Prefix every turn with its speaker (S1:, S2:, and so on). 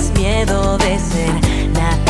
S1: tengas miedo de ser nada.